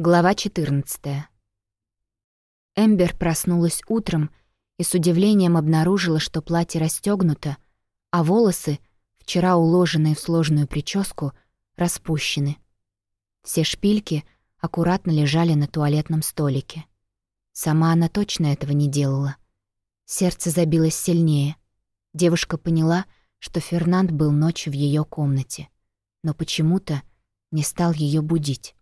Глава 14. Эмбер проснулась утром и с удивлением обнаружила, что платье расстёгнуто, а волосы, вчера уложенные в сложную прическу, распущены. Все шпильки аккуратно лежали на туалетном столике. Сама она точно этого не делала. Сердце забилось сильнее. Девушка поняла, что Фернанд был ночью в её комнате, но почему-то не стал её будить.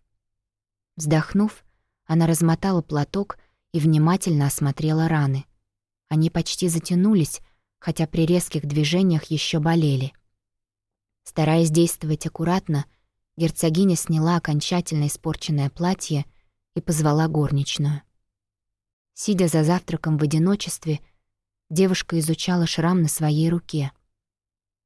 Вздохнув, она размотала платок и внимательно осмотрела раны. Они почти затянулись, хотя при резких движениях еще болели. Стараясь действовать аккуратно, герцогиня сняла окончательно испорченное платье и позвала горничную. Сидя за завтраком в одиночестве, девушка изучала шрам на своей руке.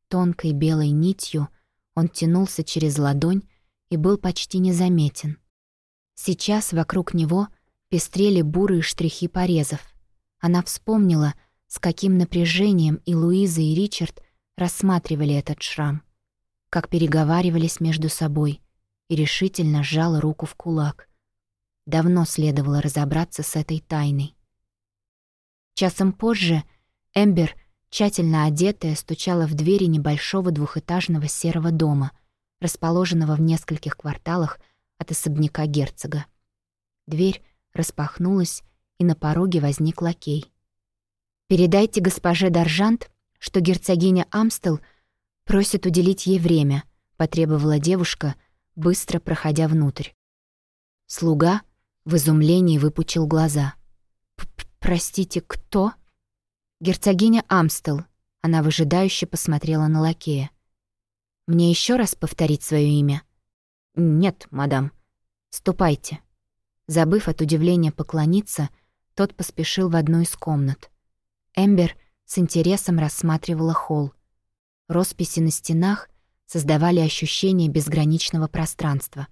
Тонкой белой нитью он тянулся через ладонь и был почти незаметен. Сейчас вокруг него пестрели бурые штрихи порезов. Она вспомнила, с каким напряжением и Луиза, и Ричард рассматривали этот шрам, как переговаривались между собой, и решительно сжала руку в кулак. Давно следовало разобраться с этой тайной. Часом позже Эмбер, тщательно одетая, стучала в двери небольшого двухэтажного серого дома, расположенного в нескольких кварталах от особняка герцога. Дверь распахнулась, и на пороге возник лакей. «Передайте госпоже Даржант, что герцогиня Амстел просит уделить ей время», — потребовала девушка, быстро проходя внутрь. Слуга в изумлении выпучил глаза. «Простите, кто?» «Герцогиня Амстел», — она выжидающе посмотрела на лакея. «Мне еще раз повторить свое имя?» «Нет, мадам. Ступайте». Забыв от удивления поклониться, тот поспешил в одну из комнат. Эмбер с интересом рассматривала холл. Росписи на стенах создавали ощущение безграничного пространства.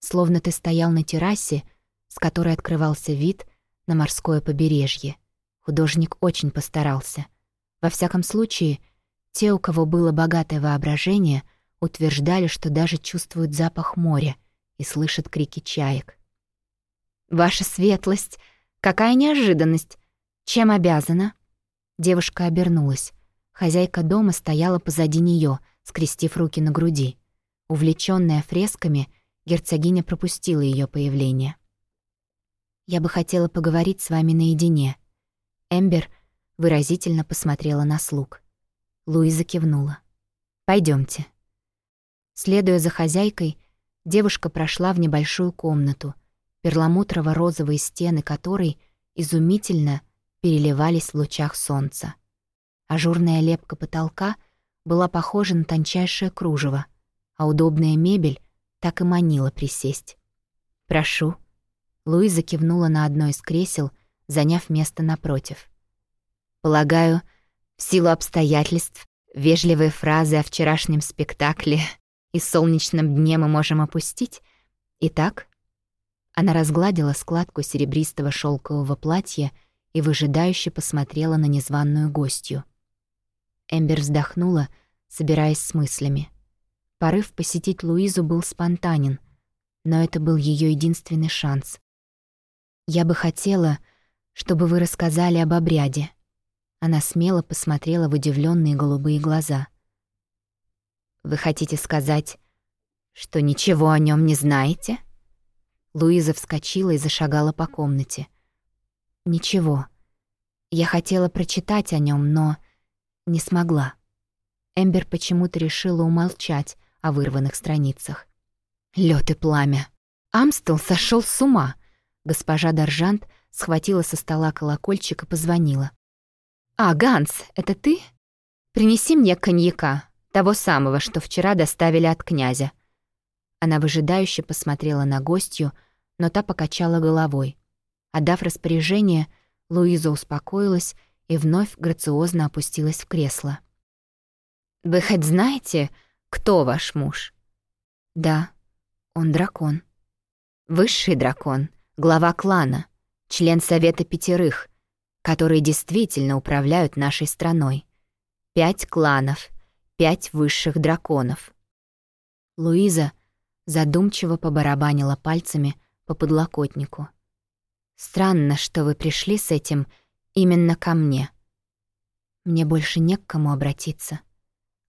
Словно ты стоял на террасе, с которой открывался вид на морское побережье. Художник очень постарался. Во всяком случае, те, у кого было богатое воображение — утверждали, что даже чувствуют запах моря и слышат крики чаек. «Ваша светлость! Какая неожиданность! Чем обязана?» Девушка обернулась. Хозяйка дома стояла позади нее, скрестив руки на груди. Увлечённая фресками, герцогиня пропустила ее появление. «Я бы хотела поговорить с вами наедине». Эмбер выразительно посмотрела на слуг. Луиза кивнула. Пойдемте. Следуя за хозяйкой, девушка прошла в небольшую комнату, перламутрово-розовые стены которой изумительно переливались в лучах солнца. Ажурная лепка потолка была похожа на тончайшее кружево, а удобная мебель так и манила присесть. «Прошу». Луиза кивнула на одно из кресел, заняв место напротив. «Полагаю, в силу обстоятельств, вежливые фразы о вчерашнем спектакле и солнечном дне мы можем опустить. Итак, она разгладила складку серебристого шелкового платья и выжидающе посмотрела на незваную гостью. Эмбер вздохнула, собираясь с мыслями. Порыв посетить Луизу был спонтанен, но это был ее единственный шанс. «Я бы хотела, чтобы вы рассказали об обряде». Она смело посмотрела в удивленные голубые глаза — вы хотите сказать, что ничего о нем не знаете? Луиза вскочила и зашагала по комнате. Ничего. Я хотела прочитать о нем, но не смогла. Эмбер почему-то решила умолчать о вырванных страницах. Лёд и пламя. Амстел сошел с ума. Госпожа Доржант схватила со стола колокольчик и позвонила. «А, Ганс, это ты? Принеси мне коньяка, того самого, что вчера доставили от князя. Она выжидающе посмотрела на гостью, но та покачала головой. Отдав распоряжение, Луиза успокоилась и вновь грациозно опустилась в кресло. «Вы хоть знаете, кто ваш муж?» «Да, он дракон». «Высший дракон, глава клана, член Совета Пятерых, которые действительно управляют нашей страной. Пять кланов — пять высших драконов. Луиза задумчиво побарабанила пальцами по подлокотнику. «Странно, что вы пришли с этим именно ко мне. Мне больше не к кому обратиться».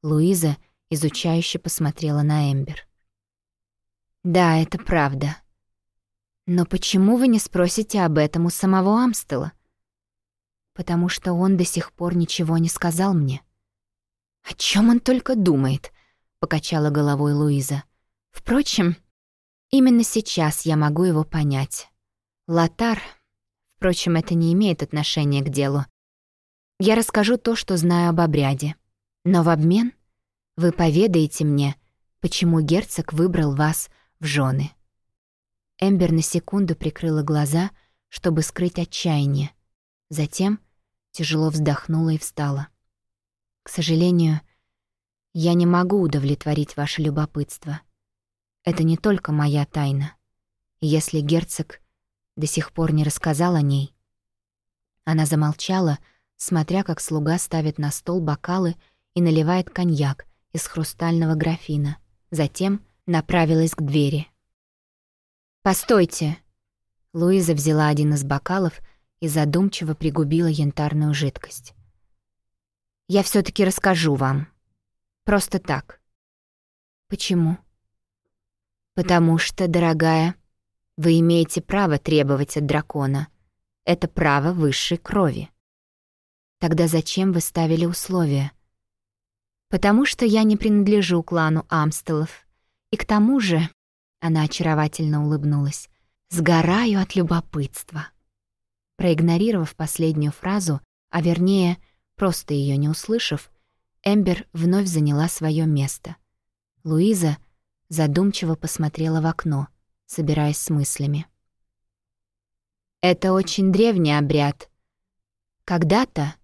Луиза изучающе посмотрела на Эмбер. «Да, это правда. Но почему вы не спросите об этом у самого Амстела? Потому что он до сих пор ничего не сказал мне». «О чем он только думает?» — покачала головой Луиза. «Впрочем, именно сейчас я могу его понять. Лотар... Впрочем, это не имеет отношения к делу. Я расскажу то, что знаю об обряде. Но в обмен вы поведаете мне, почему герцог выбрал вас в жены. Эмбер на секунду прикрыла глаза, чтобы скрыть отчаяние. Затем тяжело вздохнула и встала. К сожалению, я не могу удовлетворить ваше любопытство. Это не только моя тайна. если герцог до сих пор не рассказал о ней... Она замолчала, смотря как слуга ставит на стол бокалы и наливает коньяк из хрустального графина. Затем направилась к двери. «Постойте!» Луиза взяла один из бокалов и задумчиво пригубила янтарную жидкость. «Я все таки расскажу вам. Просто так». «Почему?» «Потому что, дорогая, вы имеете право требовать от дракона. Это право высшей крови». «Тогда зачем вы ставили условия?» «Потому что я не принадлежу клану Амстелов. И к тому же...» — она очаровательно улыбнулась. «Сгораю от любопытства». Проигнорировав последнюю фразу, а вернее, просто ее не услышав, Эмбер вновь заняла свое место. Луиза задумчиво посмотрела в окно, собираясь с мыслями. «Это очень древний обряд. Когда-то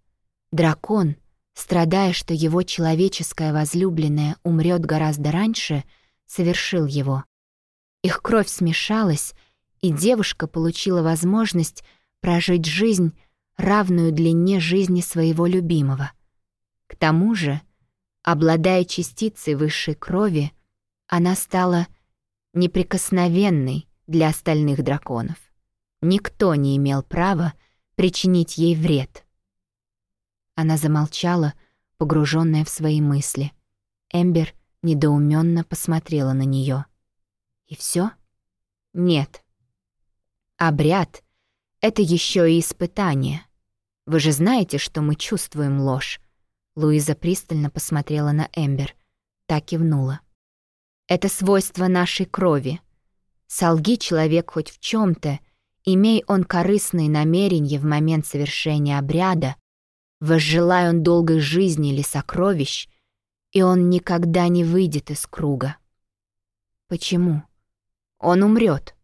дракон, страдая, что его человеческая возлюбленная умрет гораздо раньше, совершил его. Их кровь смешалась, и девушка получила возможность прожить жизнь, равную длине жизни своего любимого. К тому же, обладая частицей высшей крови, она стала неприкосновенной для остальных драконов. Никто не имел права причинить ей вред. Она замолчала, погруженная в свои мысли. Эмбер недоуменно посмотрела на нее. И все? Нет. Обряд — это еще и испытание. Вы же знаете, что мы чувствуем ложь. Луиза пристально посмотрела на Эмбер. Так кивнула. Это свойство нашей крови. Солги человек хоть в чем то имей он корыстные намерения в момент совершения обряда, возжелай он долгой жизни или сокровищ, и он никогда не выйдет из круга. Почему? Он умрет.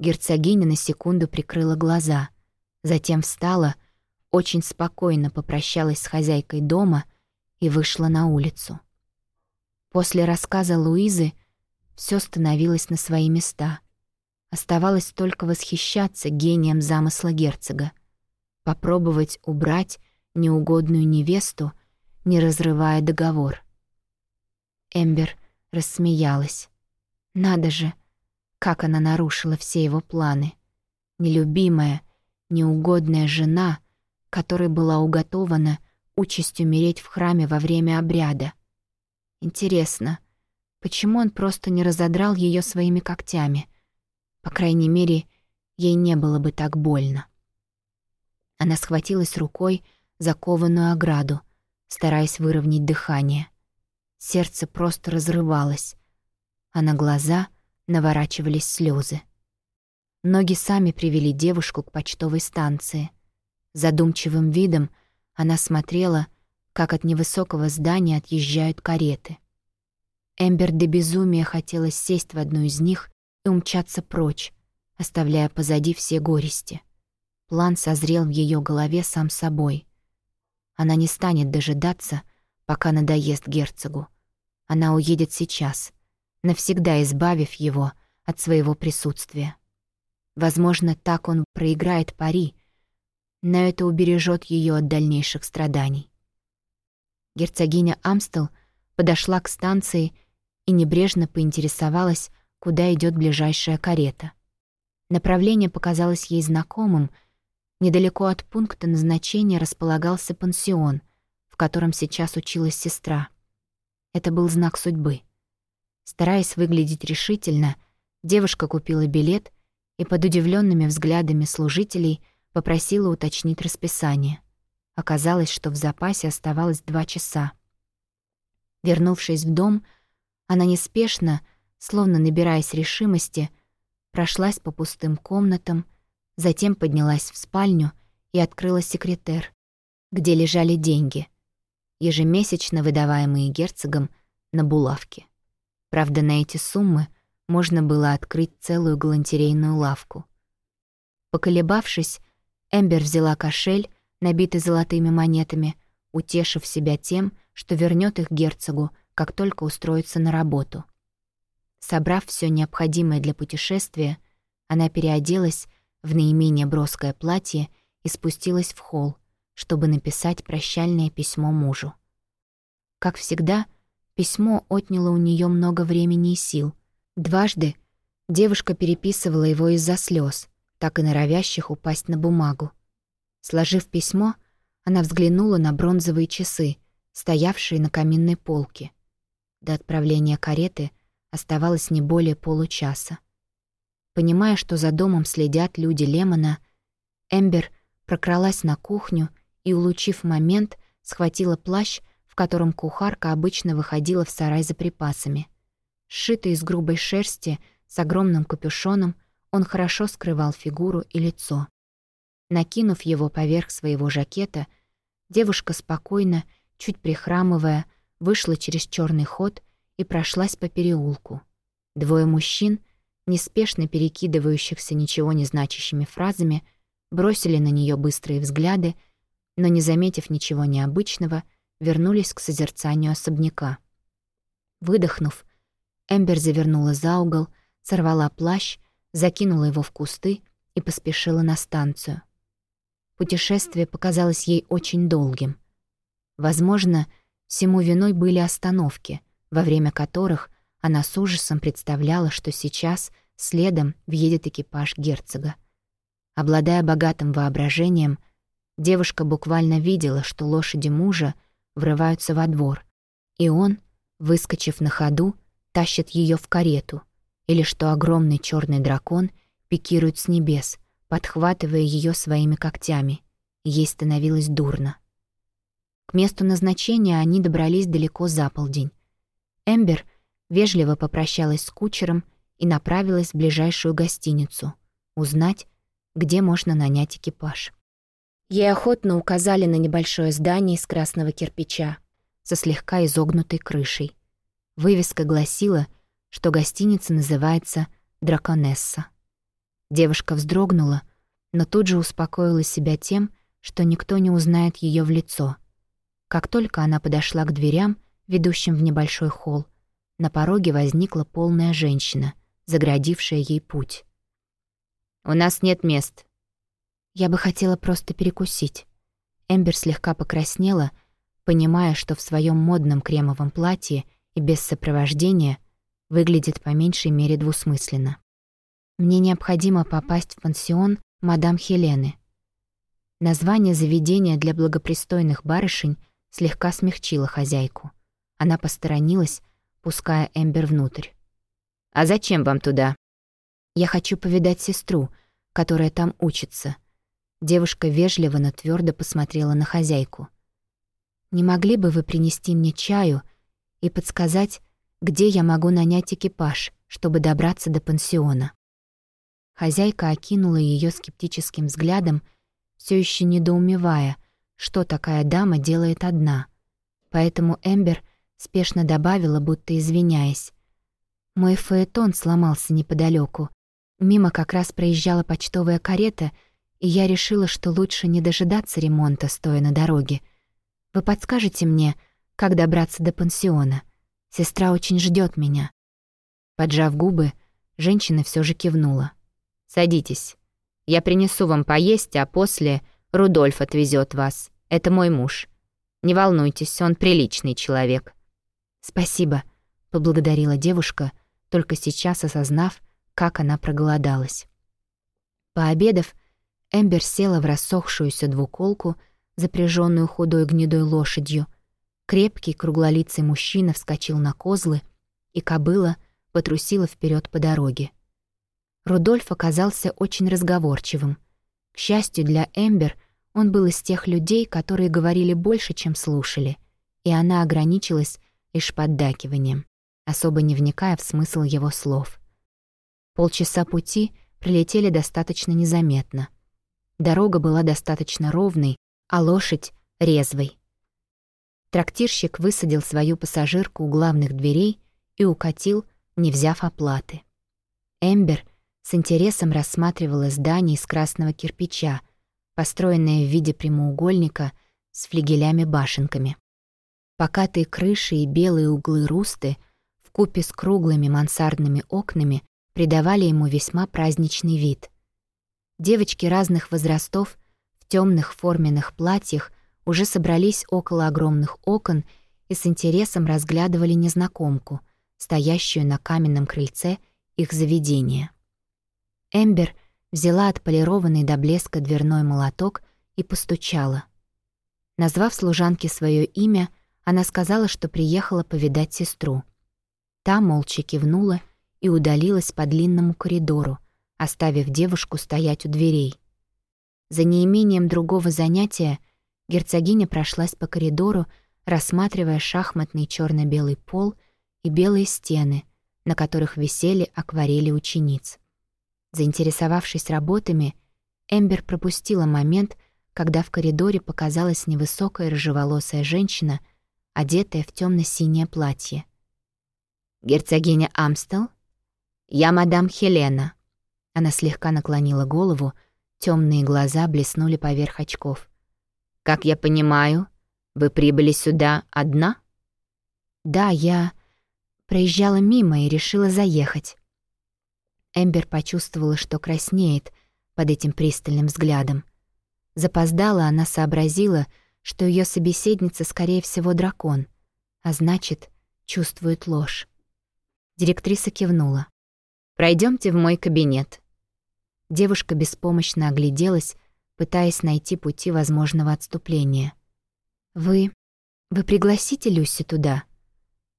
Герцогиня на секунду прикрыла глаза, затем встала, очень спокойно попрощалась с хозяйкой дома и вышла на улицу. После рассказа Луизы все становилось на свои места. Оставалось только восхищаться гением замысла герцога, попробовать убрать неугодную невесту не разрывая договор. Эмбер рассмеялась. Надо же, как она нарушила все его планы. Нелюбимая, неугодная жена, которой была уготована участь умереть в храме во время обряда. Интересно, почему он просто не разодрал ее своими когтями? По крайней мере, ей не было бы так больно. Она схватилась рукой за кованую ограду, стараясь выровнять дыхание. Сердце просто разрывалось, а на глаза наворачивались слезы. Ноги сами привели девушку к почтовой станции. Задумчивым видом она смотрела, как от невысокого здания отъезжают кареты. Эмбер до безумия хотела сесть в одну из них и умчаться прочь, оставляя позади все горести. План созрел в ее голове сам собой. Она не станет дожидаться, пока надоест герцогу. Она уедет сейчас, навсегда избавив его от своего присутствия. Возможно, так он проиграет пари, но это убережет ее от дальнейших страданий. Герцогиня Амстел подошла к станции и небрежно поинтересовалась, куда идет ближайшая карета. Направление показалось ей знакомым. Недалеко от пункта назначения располагался пансион, в котором сейчас училась сестра. Это был знак судьбы. Стараясь выглядеть решительно, девушка купила билет и под удивленными взглядами служителей попросила уточнить расписание. Оказалось, что в запасе оставалось два часа. Вернувшись в дом, она неспешно, словно набираясь решимости, прошлась по пустым комнатам, затем поднялась в спальню и открыла секретер, где лежали деньги, ежемесячно выдаваемые герцогом на булавки. Правда, на эти суммы можно было открыть целую галантерейную лавку. Поколебавшись, Эмбер взяла кошель, набитый золотыми монетами, утешив себя тем, что вернет их герцогу, как только устроится на работу. Собрав все необходимое для путешествия, она переоделась в наименее броское платье и спустилась в холл, чтобы написать прощальное письмо мужу. Как всегда, письмо отняло у нее много времени и сил. Дважды девушка переписывала его из-за слез, так и норовящих упасть на бумагу. Сложив письмо, она взглянула на бронзовые часы, стоявшие на каминной полке. До отправления кареты оставалось не более получаса. Понимая, что за домом следят люди Лемона, Эмбер прокралась на кухню и, улучив момент, схватила плащ, котором кухарка обычно выходила в сарай за припасами. Сшитый из грубой шерсти, с огромным капюшоном, он хорошо скрывал фигуру и лицо. Накинув его поверх своего жакета, девушка спокойно, чуть прихрамывая, вышла через черный ход и прошлась по переулку. Двое мужчин, неспешно перекидывающихся ничего не значащими фразами, бросили на нее быстрые взгляды, но, не заметив ничего необычного, вернулись к созерцанию особняка. Выдохнув, Эмбер завернула за угол, сорвала плащ, закинула его в кусты и поспешила на станцию. Путешествие показалось ей очень долгим. Возможно, Всему виной были остановки, во время которых она с ужасом представляла, что сейчас следом въедет экипаж герцога. Обладая богатым воображением, девушка буквально видела, что лошади мужа врываются во двор, и он, выскочив на ходу, тащит ее в карету, или что огромный черный дракон пикирует с небес, подхватывая ее своими когтями. Ей становилось дурно. К месту назначения они добрались далеко за полдень. Эмбер вежливо попрощалась с кучером и направилась в ближайшую гостиницу, узнать, где можно нанять экипаж. Ей охотно указали на небольшое здание из красного кирпича со слегка изогнутой крышей. Вывеска гласила, что гостиница называется «Драконесса». Девушка вздрогнула, но тут же успокоила себя тем, что никто не узнает ее в лицо — как только она подошла к дверям, ведущим в небольшой холл, на пороге возникла полная женщина, заградившая ей путь. «У нас нет мест». «Я бы хотела просто перекусить». Эмбер слегка покраснела, понимая, что в своем модном кремовом платье и без сопровождения выглядит по меньшей мере двусмысленно. «Мне необходимо попасть в пансион мадам Хелены». Название заведения для благопристойных барышень — слегка смягчила хозяйку. Она посторонилась, пуская Эмбер внутрь. «А зачем вам туда?» «Я хочу повидать сестру, которая там учится». Девушка вежливо, но твердо посмотрела на хозяйку. «Не могли бы вы принести мне чаю и подсказать, где я могу нанять экипаж, чтобы добраться до пансиона?» Хозяйка окинула ее скептическим взглядом, все еще недоумевая — что такая дама делает одна. Поэтому Эмбер спешно добавила, будто извиняясь. Мой фаэтон сломался неподалеку. Мимо как раз проезжала почтовая карета, и я решила, что лучше не дожидаться ремонта, стоя на дороге. Вы подскажете мне, как добраться до пансиона? Сестра очень ждет меня. Поджав губы, женщина все же кивнула. «Садитесь. Я принесу вам поесть, а после Рудольф отвезет вас. Это мой муж. Не волнуйтесь, он приличный человек». «Спасибо», — поблагодарила девушка, только сейчас осознав, как она проголодалась. Пообедав, Эмбер села в рассохшуюся двуколку, запряженную худой гнедой лошадью. Крепкий круглолицый мужчина вскочил на козлы, и кобыла потрусила вперед по дороге. Рудольф оказался очень разговорчивым. К счастью для Эмбер, он был из тех людей, которые говорили больше, чем слушали, и она ограничилась лишь поддакиванием, особо не вникая в смысл его слов. Полчаса пути пролетели достаточно незаметно. Дорога была достаточно ровной, а лошадь — резвой. Трактирщик высадил свою пассажирку у главных дверей и укатил, не взяв оплаты. Эмбер с интересом рассматривала здание из красного кирпича, построенное в виде прямоугольника с флигелями-башенками. Покатые крыши и белые углы русты в купе с круглыми мансардными окнами придавали ему весьма праздничный вид. Девочки разных возрастов в темных форменных платьях уже собрались около огромных окон и с интересом разглядывали незнакомку, стоящую на каменном крыльце их заведения. Эмбер взяла отполированный до блеска дверной молоток и постучала. Назвав служанке свое имя, она сказала, что приехала повидать сестру. Та молча кивнула и удалилась по длинному коридору, оставив девушку стоять у дверей. За неимением другого занятия герцогиня прошлась по коридору, рассматривая шахматный черно белый пол и белые стены, на которых висели акварели учениц. Заинтересовавшись работами, Эмбер пропустила момент, когда в коридоре показалась невысокая рыжеволосая женщина, одетая в темно синее платье. «Герцогиня Амстел?» «Я мадам Хелена». Она слегка наклонила голову, темные глаза блеснули поверх очков. «Как я понимаю, вы прибыли сюда одна?» «Да, я проезжала мимо и решила заехать». Эмбер почувствовала, что краснеет под этим пристальным взглядом. Запоздала она сообразила, что ее собеседница, скорее всего, дракон, а значит, чувствует ложь. Директриса кивнула. Пройдемте в мой кабинет». Девушка беспомощно огляделась, пытаясь найти пути возможного отступления. «Вы... вы пригласите Люси туда?»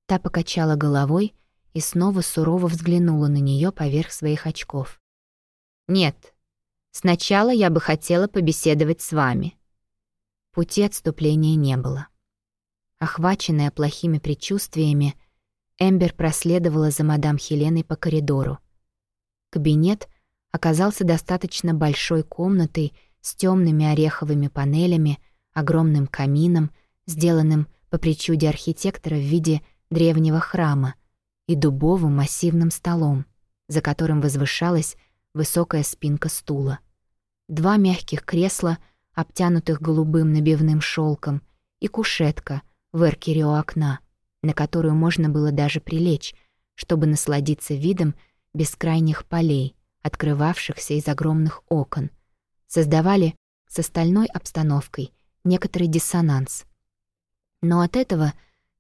Та покачала головой и снова сурово взглянула на нее поверх своих очков. «Нет, сначала я бы хотела побеседовать с вами». Пути отступления не было. Охваченная плохими предчувствиями, Эмбер проследовала за мадам Хеленой по коридору. Кабинет оказался достаточно большой комнатой с темными ореховыми панелями, огромным камином, сделанным по причуде архитектора в виде древнего храма, и дубовым массивным столом, за которым возвышалась высокая спинка стула. Два мягких кресла, обтянутых голубым набивным шелком, и кушетка в эркере у окна, на которую можно было даже прилечь, чтобы насладиться видом бескрайних полей, открывавшихся из огромных окон, создавали с остальной обстановкой некоторый диссонанс. Но от этого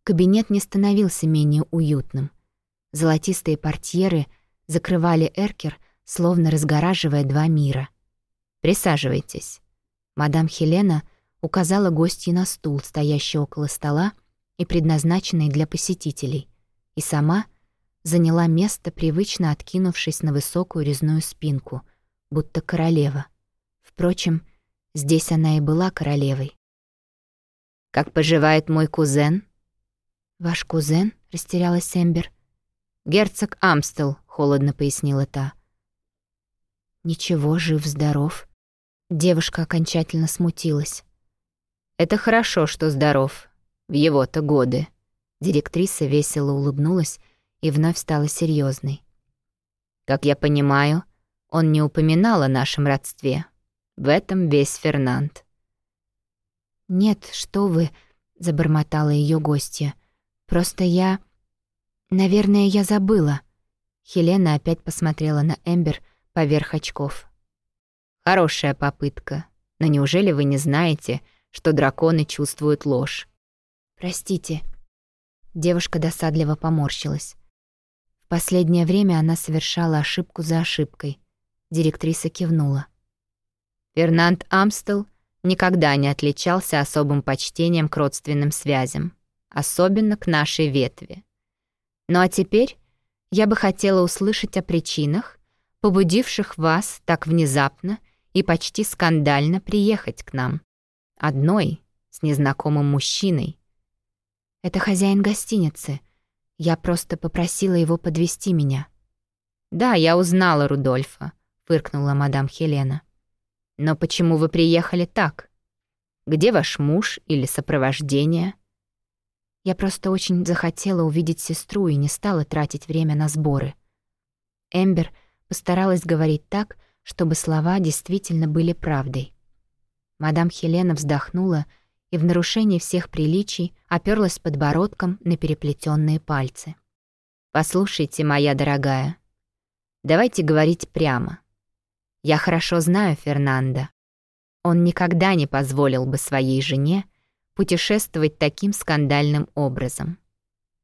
кабинет не становился менее уютным. Золотистые портьеры закрывали эркер, словно разгораживая два мира. «Присаживайтесь». Мадам Хелена указала гостье на стул, стоящий около стола и предназначенный для посетителей, и сама — заняла место, привычно откинувшись на высокую резную спинку, будто королева. Впрочем, здесь она и была королевой. «Как поживает мой кузен?» «Ваш кузен?» — растерялась Эмбер. «Герцог Амстел», — холодно пояснила та. «Ничего, жив-здоров». Девушка окончательно смутилась. «Это хорошо, что здоров. В его-то годы». Директриса весело улыбнулась и вновь стала серьезной. «Как я понимаю, он не упоминал о нашем родстве. В этом весь Фернанд». «Нет, что вы», — забормотала ее гостья. «Просто я... Наверное, я забыла». Хелена опять посмотрела на Эмбер поверх очков. «Хорошая попытка. Но неужели вы не знаете, что драконы чувствуют ложь?» «Простите». Девушка досадливо поморщилась. Последнее время она совершала ошибку за ошибкой. Директриса кивнула. Фернанд Амстел никогда не отличался особым почтением к родственным связям, особенно к нашей ветви. Ну а теперь я бы хотела услышать о причинах, побудивших вас так внезапно и почти скандально приехать к нам. Одной, с незнакомым мужчиной. Это хозяин гостиницы. Я просто попросила его подвести меня. Да, я узнала Рудольфа, фыркнула мадам Хелена. Но почему вы приехали так? Где ваш муж или сопровождение? Я просто очень захотела увидеть сестру и не стала тратить время на сборы. Эмбер постаралась говорить так, чтобы слова действительно были правдой. Мадам Хелена вздохнула и в нарушении всех приличий оперлась подбородком на переплетенные пальцы. «Послушайте, моя дорогая, давайте говорить прямо. Я хорошо знаю Фернанда. Он никогда не позволил бы своей жене путешествовать таким скандальным образом.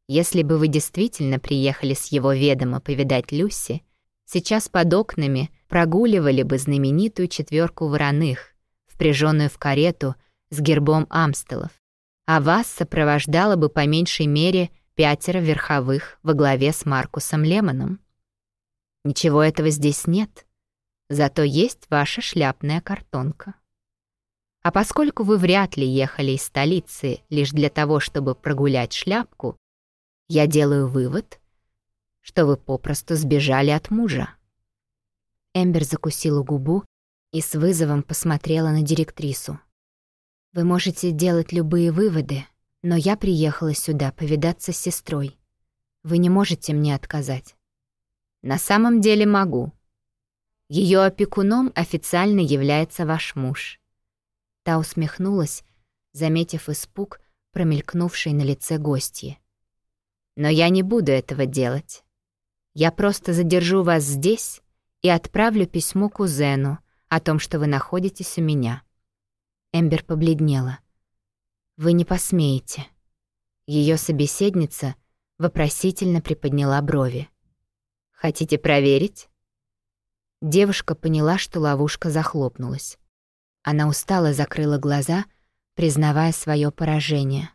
Если бы вы действительно приехали с его ведома повидать Люси, сейчас под окнами прогуливали бы знаменитую четверку вороных, впряженную в карету с гербом Амстелов, а вас сопровождало бы по меньшей мере пятеро верховых во главе с Маркусом Лемоном. Ничего этого здесь нет, зато есть ваша шляпная картонка. А поскольку вы вряд ли ехали из столицы лишь для того, чтобы прогулять шляпку, я делаю вывод, что вы попросту сбежали от мужа. Эмбер закусила губу и с вызовом посмотрела на директрису. «Вы можете делать любые выводы, но я приехала сюда повидаться с сестрой. Вы не можете мне отказать». «На самом деле могу. Ее опекуном официально является ваш муж». Та усмехнулась, заметив испуг, промелькнувший на лице гостьи. «Но я не буду этого делать. Я просто задержу вас здесь и отправлю письмо кузену о том, что вы находитесь у меня». Эмбер побледнела. «Вы не посмеете». Ее собеседница вопросительно приподняла брови. «Хотите проверить?» Девушка поняла, что ловушка захлопнулась. Она устало закрыла глаза, признавая свое поражение.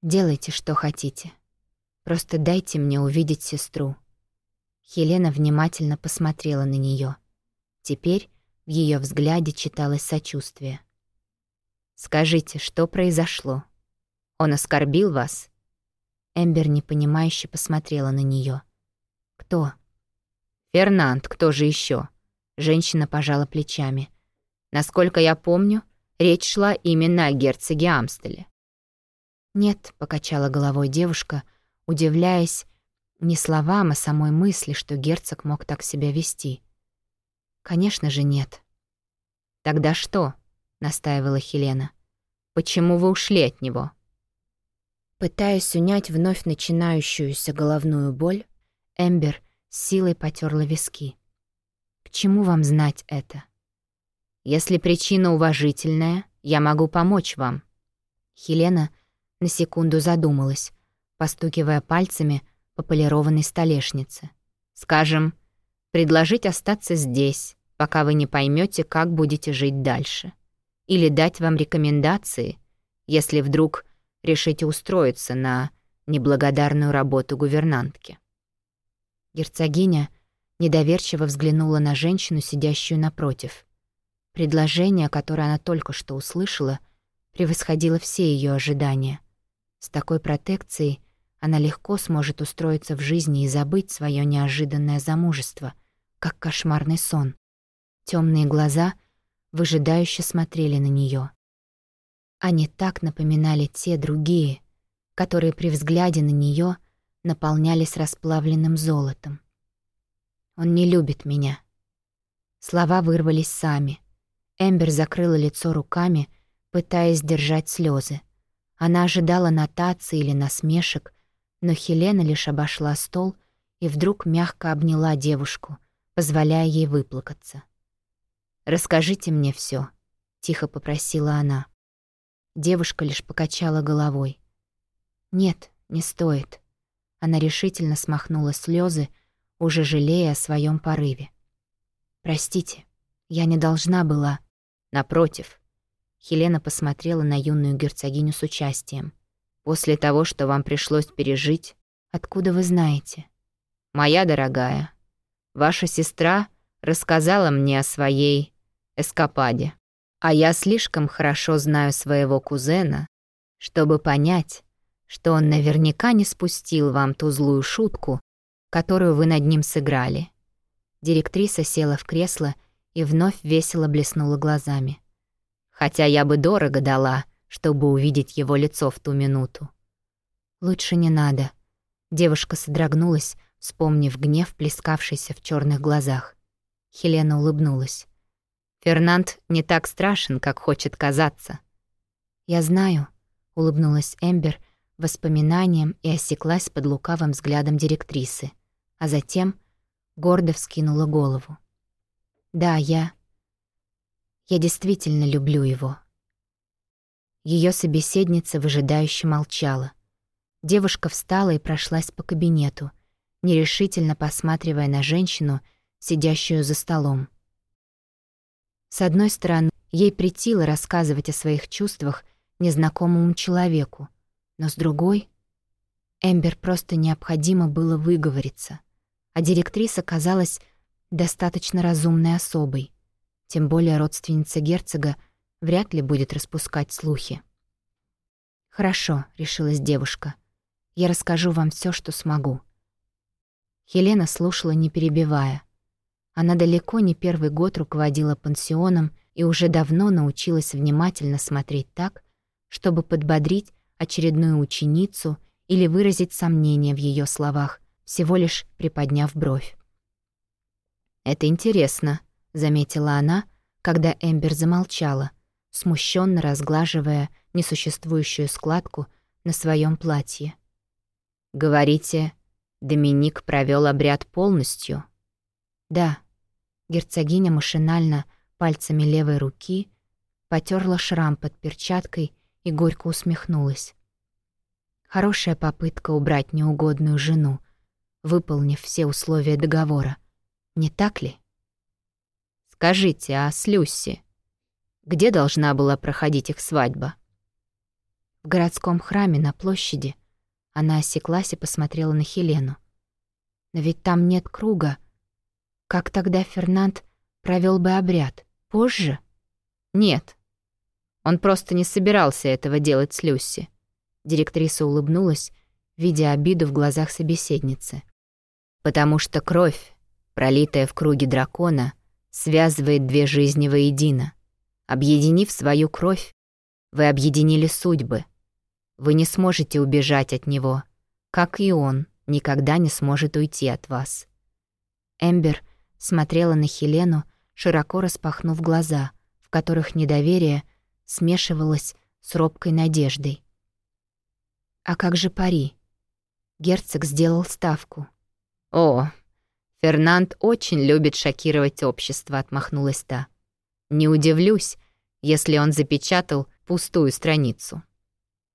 «Делайте, что хотите. Просто дайте мне увидеть сестру». Хелена внимательно посмотрела на нее. Теперь в ее взгляде читалось сочувствие. «Скажите, что произошло? Он оскорбил вас?» Эмбер непонимающе посмотрела на нее. «Кто?» «Фернанд, кто же еще? Женщина пожала плечами. Насколько я помню, речь шла именно о герцоге Амстеле. «Нет», — покачала головой девушка, удивляясь не словам, а самой мысли, что герцог мог так себя вести. «Конечно же нет». «Тогда что?» — настаивала Хелена. «Почему вы ушли от него?» Пытаясь унять вновь начинающуюся головную боль, Эмбер силой потерла виски. «К чему вам знать это?» Если причина уважительная, я могу помочь вам». Хелена на секунду задумалась, постукивая пальцами по полированной столешнице. «Скажем, предложить остаться здесь, пока вы не поймете, как будете жить дальше. Или дать вам рекомендации, если вдруг решите устроиться на неблагодарную работу гувернантки». Герцогиня недоверчиво взглянула на женщину, сидящую напротив. Предложение, которое она только что услышала, превосходило все ее ожидания. С такой протекцией она легко сможет устроиться в жизни и забыть свое неожиданное замужество, как кошмарный сон. Темные глаза выжидающе смотрели на нее. Они так напоминали те другие, которые при взгляде на нее наполнялись расплавленным золотом. «Он не любит меня». Слова вырвались сами — Эмбер закрыла лицо руками, пытаясь держать слезы. Она ожидала нотации или насмешек, но Хелена лишь обошла стол и вдруг мягко обняла девушку, позволяя ей выплакаться. «Расскажите мне все, тихо попросила она. Девушка лишь покачала головой. «Нет, не стоит». Она решительно смахнула слезы, уже жалея о своем порыве. «Простите, Я не должна была. Напротив. Хелена посмотрела на юную герцогиню с участием. После того, что вам пришлось пережить... Откуда вы знаете? Моя дорогая, ваша сестра рассказала мне о своей эскападе. А я слишком хорошо знаю своего кузена, чтобы понять, что он наверняка не спустил вам ту злую шутку, которую вы над ним сыграли. Директриса села в кресло и вновь весело блеснула глазами. Хотя я бы дорого дала, чтобы увидеть его лицо в ту минуту. «Лучше не надо». Девушка содрогнулась, вспомнив гнев, плескавшийся в черных глазах. Хелена улыбнулась. «Фернанд не так страшен, как хочет казаться». «Я знаю», — улыбнулась Эмбер воспоминанием и осеклась под лукавым взглядом директрисы, а затем гордо вскинула голову. «Да, я... Я действительно люблю его». Ее собеседница выжидающе молчала. Девушка встала и прошлась по кабинету, нерешительно посматривая на женщину, сидящую за столом. С одной стороны, ей претило рассказывать о своих чувствах незнакомому человеку, но с другой... Эмбер просто необходимо было выговориться, а директриса казалась достаточно разумной особой, тем более родственница герцога вряд ли будет распускать слухи. «Хорошо», — решилась девушка, — «я расскажу вам все, что смогу». Хелена слушала, не перебивая. Она далеко не первый год руководила пансионом и уже давно научилась внимательно смотреть так, чтобы подбодрить очередную ученицу или выразить сомнение в ее словах, всего лишь приподняв бровь. «Это интересно», — заметила она, когда Эмбер замолчала, смущенно разглаживая несуществующую складку на своем платье. «Говорите, Доминик провел обряд полностью?» «Да». Герцогиня машинально пальцами левой руки потерла шрам под перчаткой и горько усмехнулась. Хорошая попытка убрать неугодную жену, выполнив все условия договора. Не так ли? Скажите, а с Люси? Где должна была проходить их свадьба? В городском храме на площади. Она осеклась и посмотрела на Хелену. Но ведь там нет круга. Как тогда Фернанд провел бы обряд? Позже? Нет. Он просто не собирался этого делать с Люси. Директриса улыбнулась, видя обиду в глазах собеседницы. Потому что кровь, пролитая в круге дракона, связывает две жизни воедино. Объединив свою кровь, вы объединили судьбы. Вы не сможете убежать от него, как и он никогда не сможет уйти от вас. Эмбер смотрела на Хелену, широко распахнув глаза, в которых недоверие — смешивалась с робкой надеждой. А как же пари? Герцог сделал ставку. «О, Фернанд очень любит шокировать общество», — отмахнулась та. «Не удивлюсь, если он запечатал пустую страницу».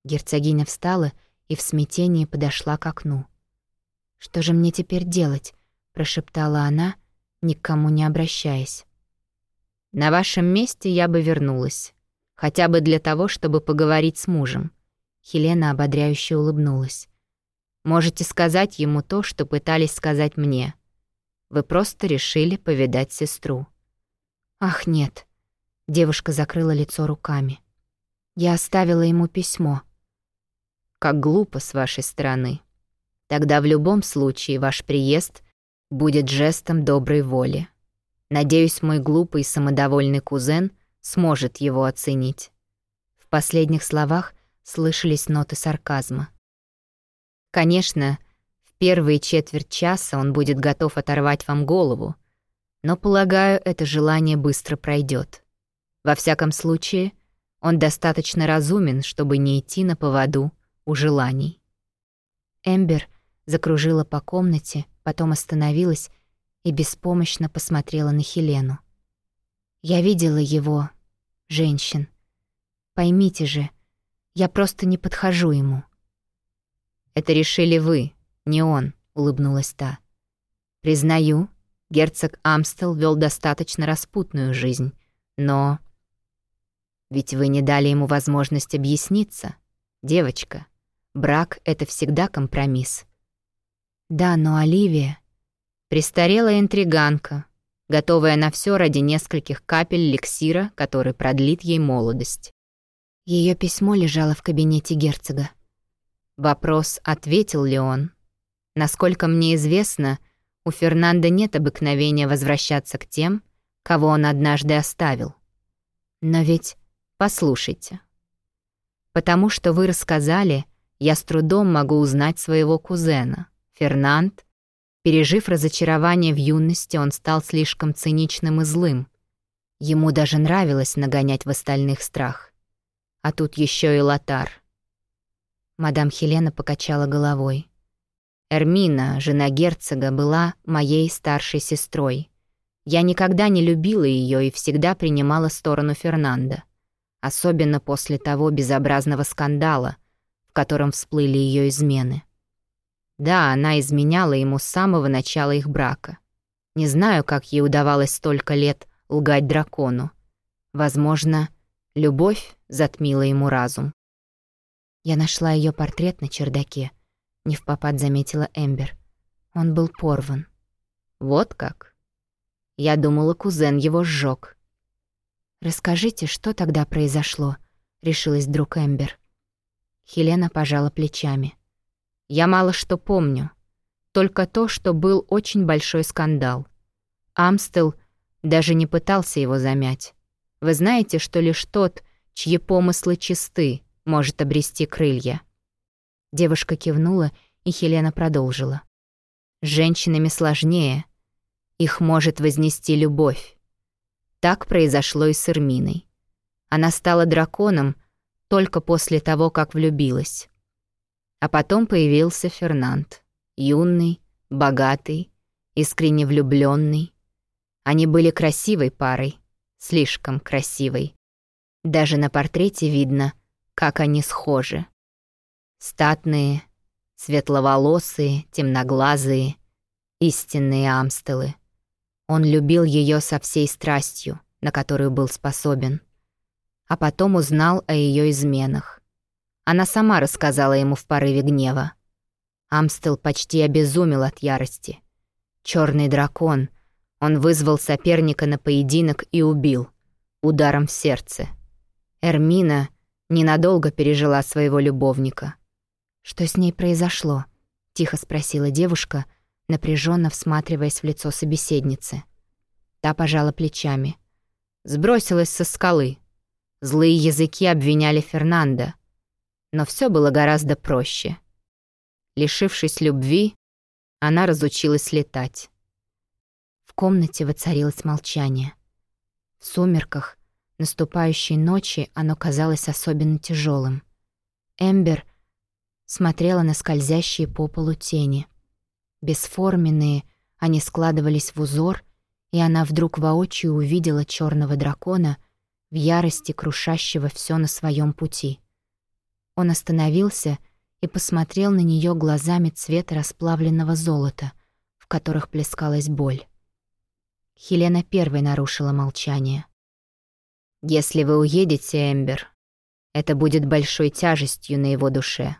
Герцогиня встала и в смятении подошла к окну. «Что же мне теперь делать?» — прошептала она, ни к кому не обращаясь. «На вашем месте я бы вернулась. Хотя бы для того, чтобы поговорить с мужем. Хелена ободряюще улыбнулась. Можете сказать ему то, что пытались сказать мне. Вы просто решили повидать сестру. Ах, нет. Девушка закрыла лицо руками. Я оставила ему письмо. Как глупо с вашей стороны. Тогда в любом случае ваш приезд будет жестом доброй воли. Надеюсь, мой глупый самодовольный кузен — сможет его оценить. В последних словах слышались ноты сарказма. Конечно, в первые четверть часа он будет готов оторвать вам голову, но, полагаю, это желание быстро пройдет. Во всяком случае, он достаточно разумен, чтобы не идти на поводу у желаний. Эмбер закружила по комнате, потом остановилась и беспомощно посмотрела на Хелену. Я видела его, женщин. Поймите же, я просто не подхожу ему. Это решили вы, не он, улыбнулась та. Признаю, Герцог Амстел вел достаточно распутную жизнь, но... Ведь вы не дали ему возможность объясниться. Девочка, брак — это всегда компромисс. Да, но Оливия... Престарелая интриганка, готовая на все ради нескольких капель эликсира, который продлит ей молодость. Ее письмо лежало в кабинете герцога. Вопрос, ответил ли он. Насколько мне известно, у Фернанда нет обыкновения возвращаться к тем, кого он однажды оставил. Но ведь, послушайте. Потому что вы рассказали, я с трудом могу узнать своего кузена. Фернанд Пережив разочарование в юности, он стал слишком циничным и злым. Ему даже нравилось нагонять в остальных страх. А тут еще и Лотар. Мадам Хелена покачала головой. Эрмина, жена герцога, была моей старшей сестрой. Я никогда не любила ее и всегда принимала сторону Фернанда. Особенно после того безобразного скандала, в котором всплыли ее измены. Да, она изменяла ему с самого начала их брака. Не знаю, как ей удавалось столько лет лгать дракону. Возможно, любовь затмила ему разум. Я нашла ее портрет на чердаке, не в попад заметила Эмбер. Он был порван. Вот как? Я думала, кузен его сжег. Расскажите, что тогда произошло, решилась вдруг Эмбер. Хелена пожала плечами. Я мало что помню. Только то, что был очень большой скандал. Амстел даже не пытался его замять. Вы знаете, что лишь тот, чьи помыслы чисты, может обрести крылья. Девушка кивнула, и Хелена продолжила. С женщинами сложнее. Их может вознести любовь. Так произошло и с Эрминой. Она стала драконом только после того, как влюбилась. А потом появился Фернанд. Юный, богатый, искренне влюбленный. Они были красивой парой, слишком красивой. Даже на портрете видно, как они схожи. Статные, светловолосые, темноглазые, истинные амстелы. Он любил ее со всей страстью, на которую был способен. А потом узнал о ее изменах. Она сама рассказала ему в порыве гнева. Амстел почти обезумел от ярости. Черный дракон. Он вызвал соперника на поединок и убил. Ударом в сердце. Эрмина ненадолго пережила своего любовника. «Что с ней произошло?» — тихо спросила девушка, напряженно всматриваясь в лицо собеседницы. Та пожала плечами. Сбросилась со скалы. Злые языки обвиняли Фернанда — но все было гораздо проще. Лишившись любви, она разучилась летать. В комнате воцарилось молчание. В сумерках, наступающей ночи, оно казалось особенно тяжелым. Эмбер смотрела на скользящие по полу тени. Бесформенные, они складывались в узор, и она вдруг воочию увидела черного дракона в ярости крушащего все на своем пути — он остановился и посмотрел на нее глазами цвета расплавленного золота, в которых плескалась боль. Хелена первой нарушила молчание. «Если вы уедете, Эмбер, это будет большой тяжестью на его душе.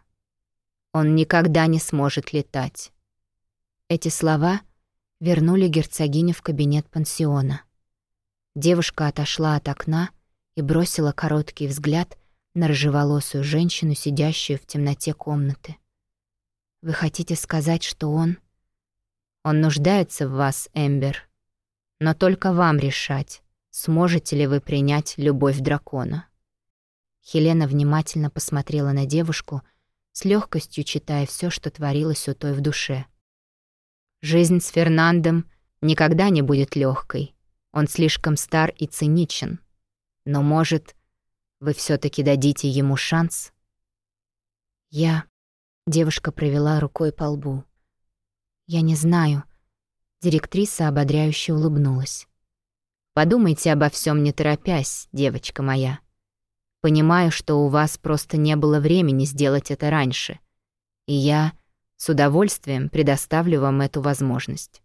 Он никогда не сможет летать». Эти слова вернули герцогиню в кабинет пансиона. Девушка отошла от окна и бросила короткий взгляд на рыжеволосую женщину, сидящую в темноте комнаты. «Вы хотите сказать, что он...» «Он нуждается в вас, Эмбер. Но только вам решать, сможете ли вы принять любовь дракона». Хелена внимательно посмотрела на девушку, с легкостью читая все, что творилось у той в душе. «Жизнь с Фернандом никогда не будет легкой. Он слишком стар и циничен. Но, может, вы все таки дадите ему шанс? Я... Девушка провела рукой по лбу. Я не знаю. Директриса ободряюще улыбнулась. Подумайте обо всем не торопясь, девочка моя. Понимаю, что у вас просто не было времени сделать это раньше. И я с удовольствием предоставлю вам эту возможность.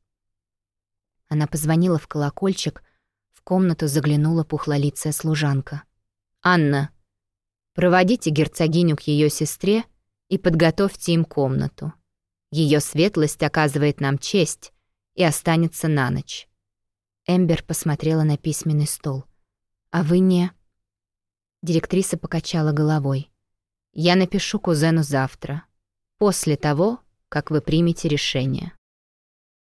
Она позвонила в колокольчик, в комнату заглянула пухлолицая служанка. «Анна, проводите герцогиню к ее сестре и подготовьте им комнату. Ее светлость оказывает нам честь и останется на ночь». Эмбер посмотрела на письменный стол. «А вы не...» Директриса покачала головой. «Я напишу кузену завтра, после того, как вы примете решение».